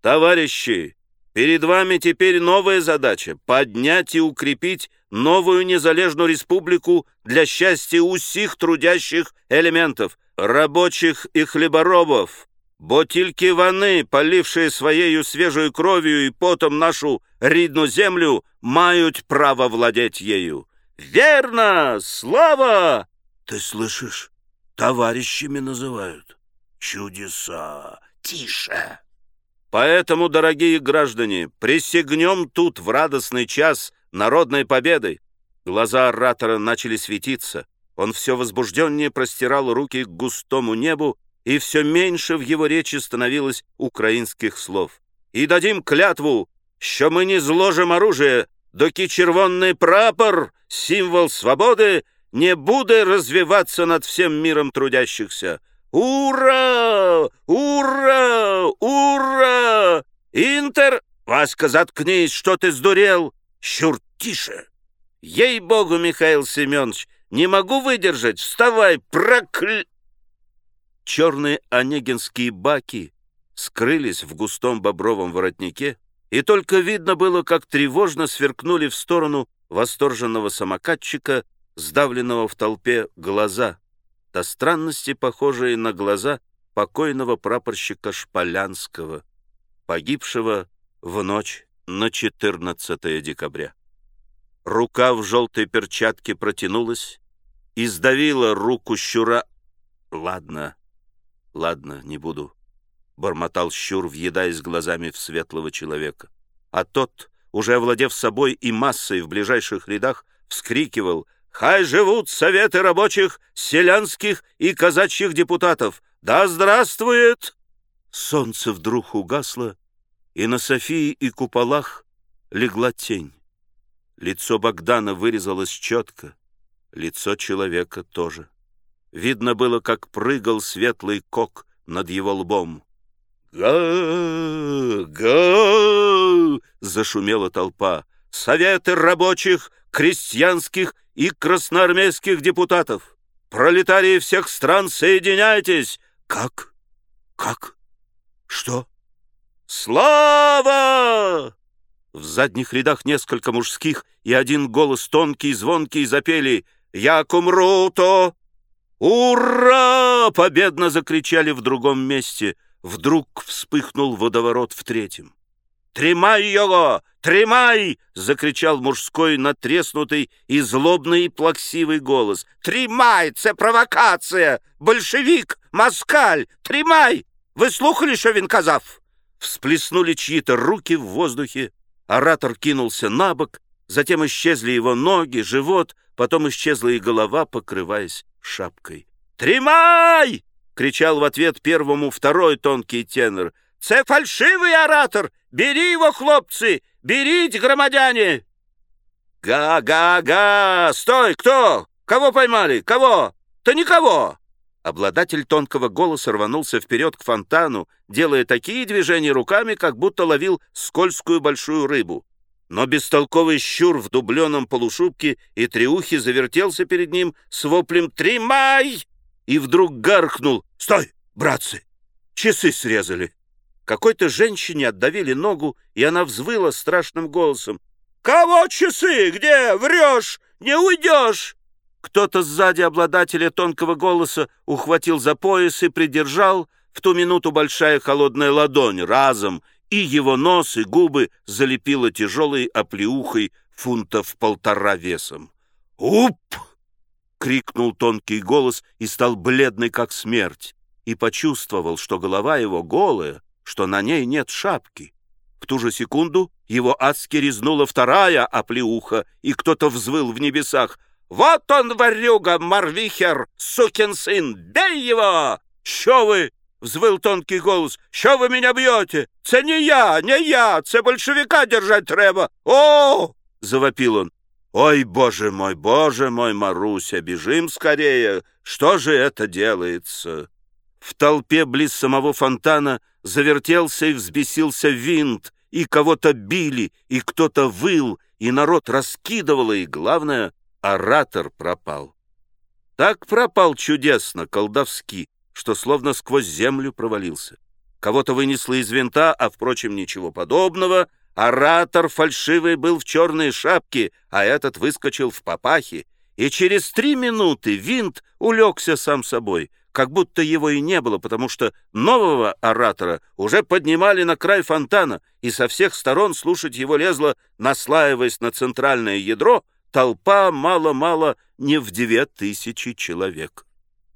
Товарищи, перед вами теперь новая задача — поднять и укрепить новую незалежную республику для счастья усіх трудящих элементов, рабочих и хлеборобов, бо тільки вони, полившие своєю свежою кров'ю і потом нашу рідну землю, мають право владеть ею. Верно! Слава! Ты слышишь? Товарищами называют. Чудеса! Тише! Поэтому, дорогие граждане, присягнем тут в радостный час народной победы. Глаза оратора начали светиться. Он все возбужденнее простирал руки к густому небу, и все меньше в его речи становилось украинских слов. «И дадим клятву, що ми не зложим оружие, доки червонный прапор, символ свободы, не буде развиваться над всем миром трудящихся. Ура! Ура! Ура! Интер... Васька, заткнись, что ты сдурел? Щур, тише! Ей-богу, Михаил Семенович, не могу выдержать. Вставай, прокль... Черные онегинские баки скрылись в густом бобровом воротнике, и только видно было, как тревожно сверкнули в сторону восторженного самокатчика, сдавленного в толпе глаза, до странности похожие на глаза покойного прапорщика Шполянского, погибшего в ночь на 14 декабря. Рука в желтой перчатке протянулась и сдавила руку щура. «Ладно, ладно, не буду», — бормотал щур, въедаясь глазами в светлого человека. А тот, уже овладев собой и массой в ближайших рядах, вскрикивал «Хай живут советы рабочих, селянских и казачьих депутатов! Да здравствует!» Солнце вдруг угасло, и на Софии и куполах легла тень. Лицо Богдана вырезалось четко, лицо человека тоже. Видно было, как прыгал светлый кок над его лбом. «Га! Га!» — зашумела толпа. «Советы рабочих, крестьянских и красноармейских депутатов! Пролетарии всех стран, соединяйтесь!» Как? Как? Что? «Слава!» В задних рядах несколько мужских и один голос тонкий и звонкий запели «Як умру, то...» «Ура!» — победно закричали в другом месте. Вдруг вспыхнул водоворот в третьем. «Тримай его! Тримай!» — закричал мужской натреснутый и злобный и плаксивый голос. «Тримай! Це провокація! Большевик! Москаль! Тримай! Ви слухали, що він казав?» Всплеснули чьи-то руки в воздухе. Оратор кинулся на бок, затем исчезли его ноги, живот, потом исчезла и голова, покрываясь шапкой. «Тримай!» — кричал в ответ первому второй тонкий тенор. «Це фальшивый оратор! Бери его, хлопцы! Берите, громадяне!» «Га-га-га! Стой! Кто? Кого поймали? Кого? Да никого!» Обладатель тонкого голоса рванулся вперед к фонтану, делая такие движения руками, как будто ловил скользкую большую рыбу. Но бестолковый щур в дубленом полушубке и триухе завертелся перед ним с воплем «Тримай!» и вдруг гаркнул «Стой, братцы! Часы срезали!» Какой-то женщине отдавили ногу, и она взвыла страшным голосом «Кого часы? Где? Врешь! Не уйдешь!» Кто-то сзади обладателя тонкого голоса ухватил за пояс и придержал, в ту минуту большая холодная ладонь разом, и его нос и губы залепила тяжелой оплеухой фунтов полтора весом. «Уп!» — крикнул тонкий голос и стал бледный, как смерть, и почувствовал, что голова его голая, что на ней нет шапки. В ту же секунду его адски резнула вторая оплеуха, и кто-то взвыл в небесах — «Вот он, ворюга, Марвихер, сукин сын! Бей его!» «Що ви?» — взвыл тонкий голос. «Що ви мене б'єте? Це не я, не я! Це большевика держать треба! О!» — завопил он. «Ой, боже мой, боже мой, Маруся, бежим скорее! Что же это делается?» В толпе близ самого фонтана завертелся и взбесился винт, и кого-то били, и кто-то выл, и народ раскидывало, и, главное, оратор пропал. Так пропал чудесно, колдовски, что словно сквозь землю провалился. кого-то вынесло из винта, а, впрочем, ничего подобного. Оратор фальшивый был в черной шапке, а этот выскочил в папахе. И через три минуты винт улегся сам собой, как будто его и не было, потому что нового оратора уже поднимали на край фонтана, и со всех сторон слушать его лезла, наслаиваясь на центральное ядро, толпа мало-мало не в девять тысячи человек.